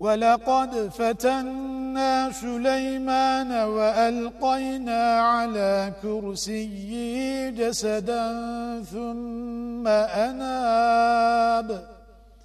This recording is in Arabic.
ولقد فتنا سليمان وألقينا على كرسيه جسدا ثم أناب